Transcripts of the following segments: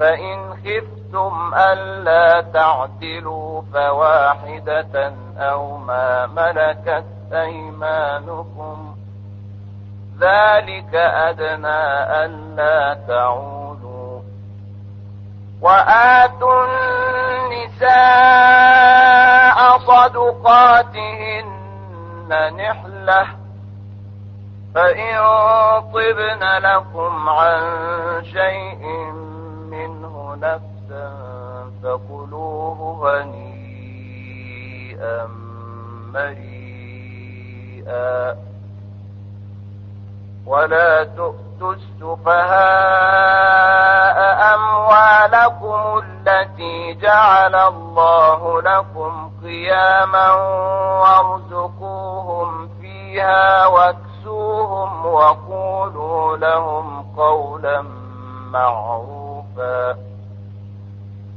فإن خفتم ألا تعدلوا فواحدة أو ما ملكت أيمانكم. ذلك أدنى ألا تعودوا وآتوا النساء صدقاتهن نحلة. فإن طبن لكم عن شيء نفسا فكلوه هنيئا مريئا. ولا تؤتوا السفهاء أموالكم التي جعل الله لكم قياما وارزقوهم فيها واكسوهم وقولوا لهم قولا معروفا.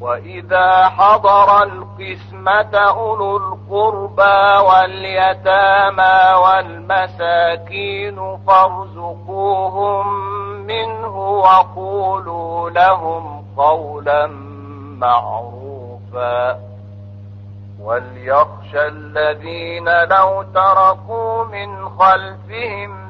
وإذا حضر القسمة أولو القربى واليتامى والمساكين فارزقوهم منه وقولوا لهم قولا معروفا. وليخشى الذين لو تركوا من خلفهم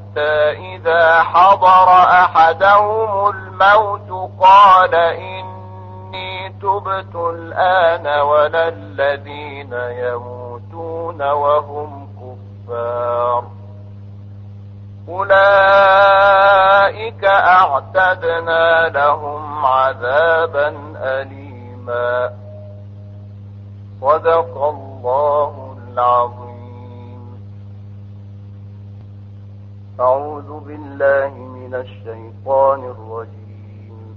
حتى إذا حضر أحدهم الموت قال إني تبت الآن ولا الذين يموتون وهم كفار. أولئك أعتدنا لهم عذابا أليما. صدق الله العظيم. أعوذ بالله من الشيطان الرجيم.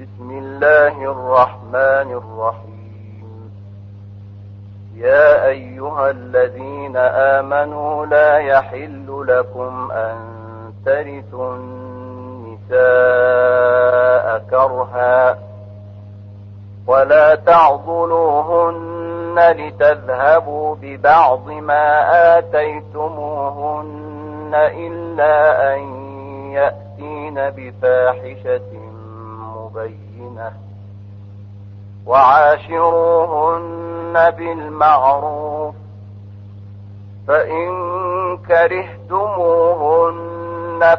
بسم الله الرحمن الرحيم. يا أيها الذين آمنوا لا يحل لكم أن ترثوا النساء كرها ولا تعضلوهن لتذهبوا ببعض ما آتيتموهن. إلا أن يأتين بفاحشة مبينة وعاشروهن بالمعروف فإن كرهتموهن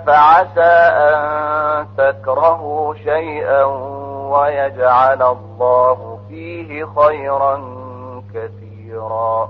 فعسى أن تكرهوا شيئا ويجعل الله فيه خيرا كثيرا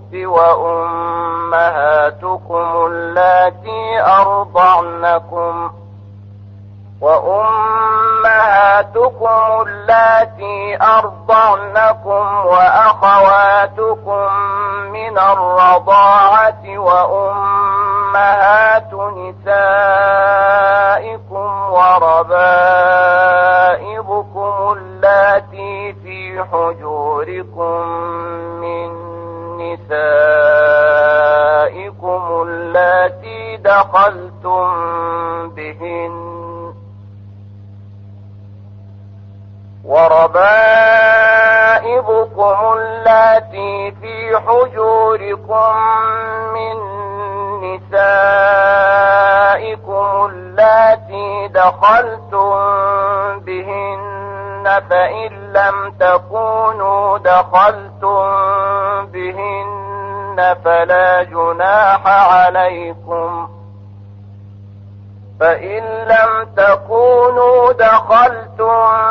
وأمهاتكم اللاتي أرضعنكم وأمهاتكم اللاتي أرضعنكم وأخواتكم من الرضاعة وأمهات نسائكم وربائبكم اللاتي في حجوركم وربائبكم اللاتي في حجوركم من نسائكم اللاتي دخلتم بهن فإن لم تكونوا دخلتم بهن فلا جناح عليكم فإن لم تكونوا دخلتم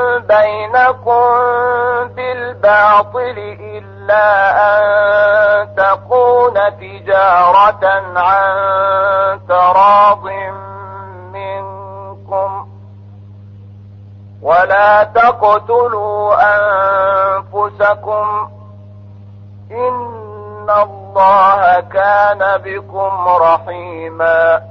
بينكم بالباطل إلا أن تكون تجارة عن تراض منكم ولا تقتلوا أنفسكم إن الله كان بكم رحيما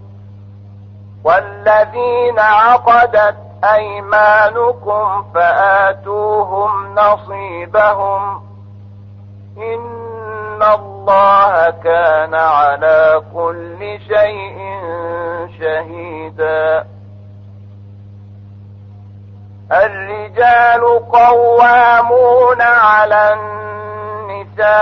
والذين عقدت أيمانكم فآتوهم نصيبهم إن الله كان على كل شيء شهيدا. الرجال قوامون على النساء.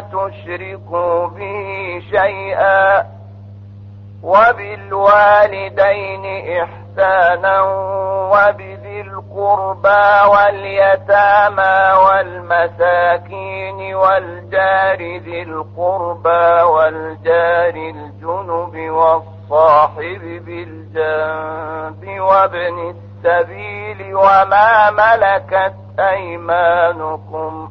تشركوا به شيئا وبالوالدين إحسانا وبذي القربى واليتامى والمساكين والجار ذي القربى والجار الجنب والصاحب بالجنب وابن السبيل وما ملكت أيمانكم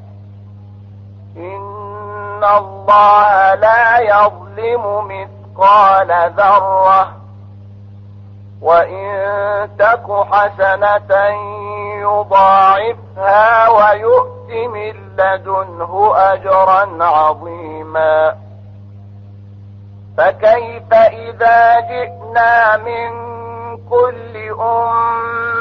إن الله لا يظلم مثقال ذره وإن تك حسنة يضاعفها ويؤت من لدنه أجرا عظيما فكيف إذا جئنا من كل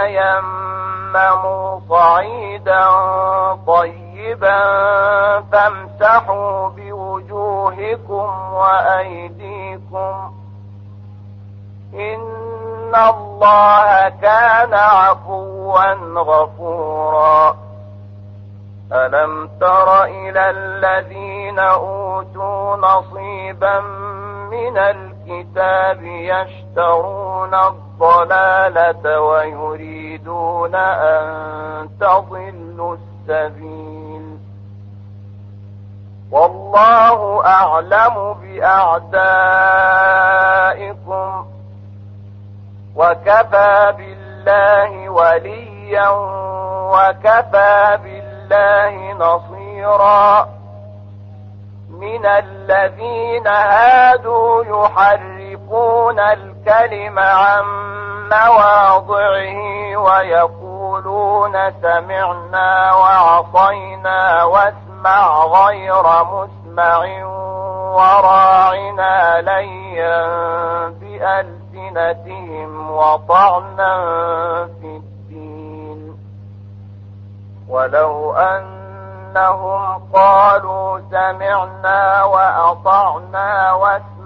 فتيمموا صعيدا طيبا فامسحوا بوجوهكم وأيديكم إن الله كان عفوا غفورا ألم تر إلى الذين أوتوا نصيبا من الكتاب يشترون الضلالة ويريدون أن تضلوا السبيل. والله أعلم بأعدائكم وكفى بالله وليا وكفى بالله نصيرا. من الذين هادوا يحرفون الكلم عن مواضعه ويقولون سمعنا وعصينا واسمع غير مسمع وراعنا ليا بألسنتهم وطعنا في الدين. ولو أن أنهم قالوا سمعنا وأطعنا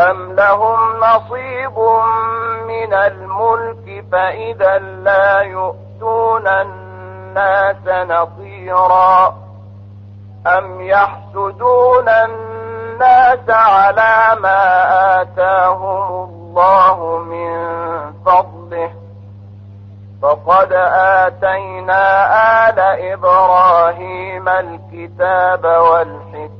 أم لهم نصيب من الملك فإذا لا يؤتون الناس نصيرا أم يحسدون الناس على ما آتاهم الله من فضله فقد آتينا آل إبراهيم الكتاب والحكمة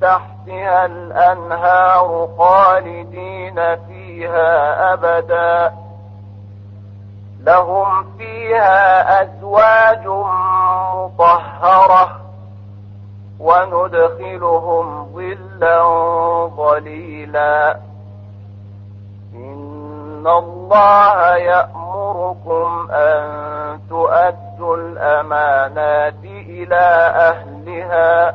تحتها الأنهار خالدين فيها أبدا. لهم فيها أزواج مطهرة وندخلهم ظلا ظليلا. إن الله يأمركم أن تؤدوا الأمانات إلى أهلها.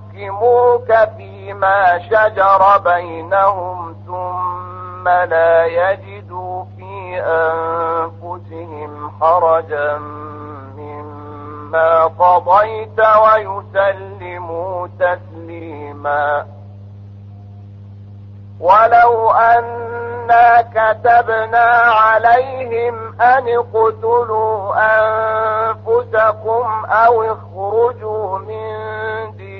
يحكموك فيما شجر بينهم ثم لا يجدوا في أنفسهم حرجا مما قضيت ويسلموا تسليما. ولو أنا كتبنا عليهم أن اقتلوا أنفسكم أو اخرجوا من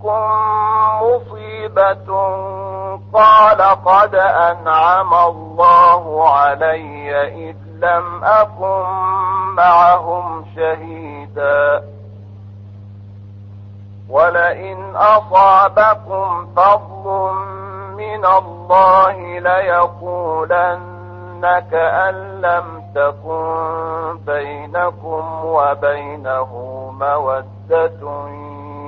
أصابتكم مصيبة قال قد أنعم الله علي إذ لم أكن معهم شهيدا. ولئن أصابكم فضل من الله ليقولن كأن لم تكن بينكم وبينه مودة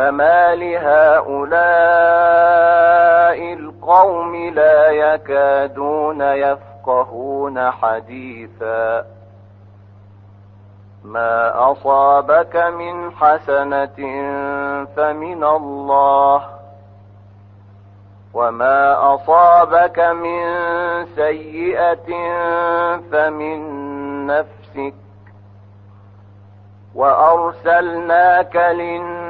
فما لهؤلاء القوم لا يكادون يفقهون حديثا. ما أصابك من حسنة فمن الله وما أصابك من سيئة فمن نفسك. وأرسلناك للناس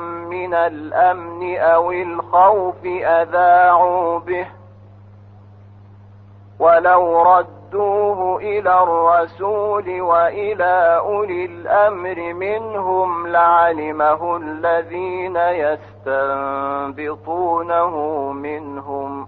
الأمن أو الخوف أذاعوا به ولو ردوه إلى الرسول وإلى أولي الأمر منهم لعلمه الذين يستنبطونه منهم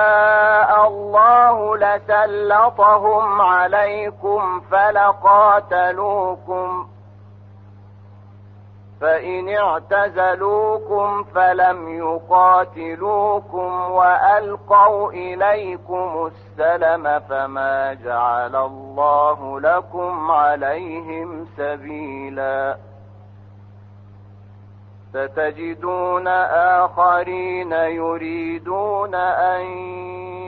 الله لسلطهم عليكم فلقاتلوكم. فإن اعتزلوكم فلم يقاتلوكم وألقوا إليكم السلم فما جعل الله لكم عليهم سبيلاً. ستجدون آخرين يريدون أن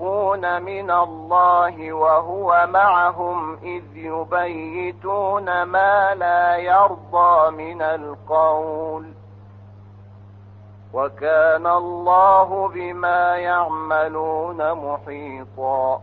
يخافون من الله وهو معهم إذ يبيتون ما لا يرضى من القول وكان الله بما يعملون محيطا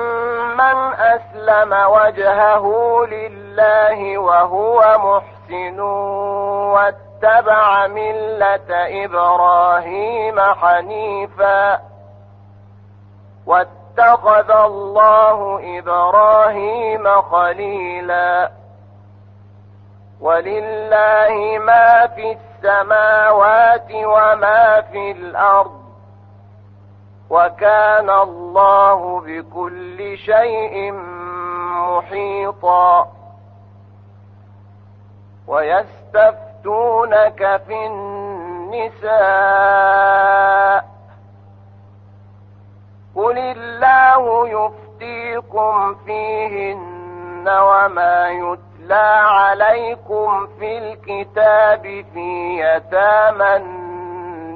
أسلم وجهه لله وهو محسن واتبع ملة إبراهيم حنيفا واتخذ الله إبراهيم خليلا ولله ما في السماوات وما في الأرض وكان الله بكل شيء محيطا. ويستفتونك في النساء. قل الله يفتيكم فيهن وما يتلى عليكم في الكتاب في يتامى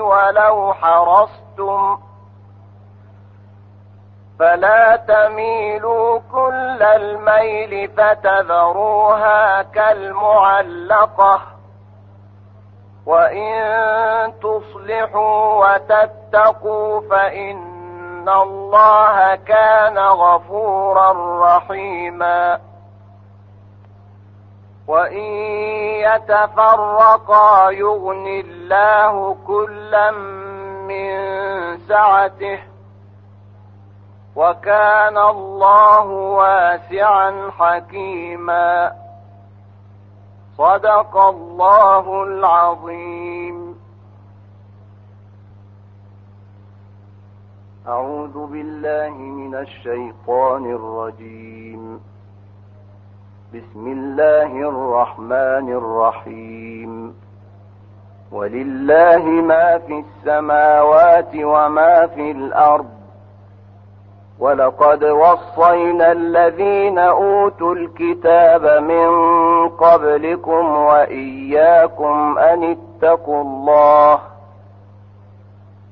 ولو حرصتم فلا تميلوا كل الميل فتذروها كالمعلقة وإن تصلحوا وتتقوا فإن الله كان غفورا رحيما وإن يتفرقا يغن الله كلا من سعته وكان الله واسعا حكيما صدق الله العظيم أعوذ بالله من الشيطان الرجيم بسم الله الرحمن الرحيم. ولله ما في السماوات وما في الأرض. ولقد وصينا الذين أوتوا الكتاب من قبلكم وإياكم أن اتقوا الله.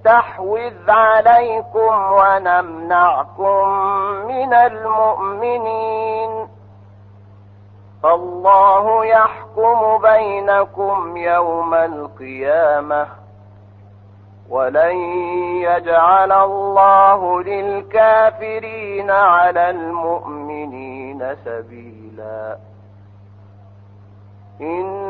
نستحوذ عليكم ونمنعكم من المؤمنين. الله يحكم بينكم يوم القيامة ولن يجعل الله للكافرين على المؤمنين سبيلا. إن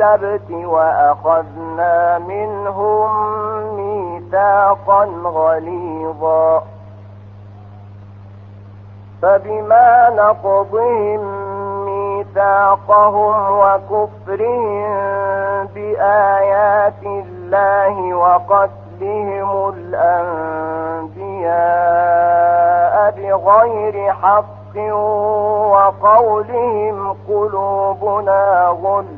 السبت وأخذنا منهم ميثاقا غليظا. فبما نقضهم ميثاقهم وكفرهم بآيات الله وقتلهم الأنبياء بغير حق وقولهم قلوبنا غل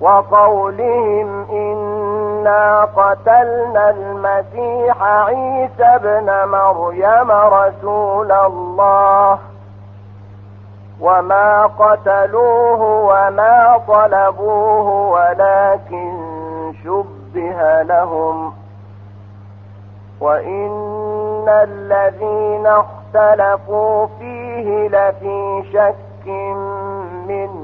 وقولهم إنا قتلنا المسيح عيسى ابن مريم رسول الله. وما قتلوه وما طلبوه ولكن شبه لهم. وإن الذين اختلفوا فيه لفي شك منه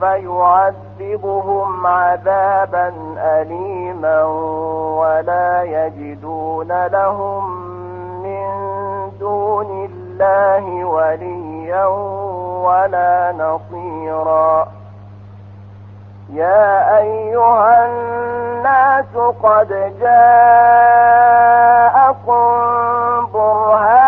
فيعذبهم عذابا أليما ولا يجدون لهم من دون الله وليا ولا نصيرا يا أيها الناس قد جاءكم برهان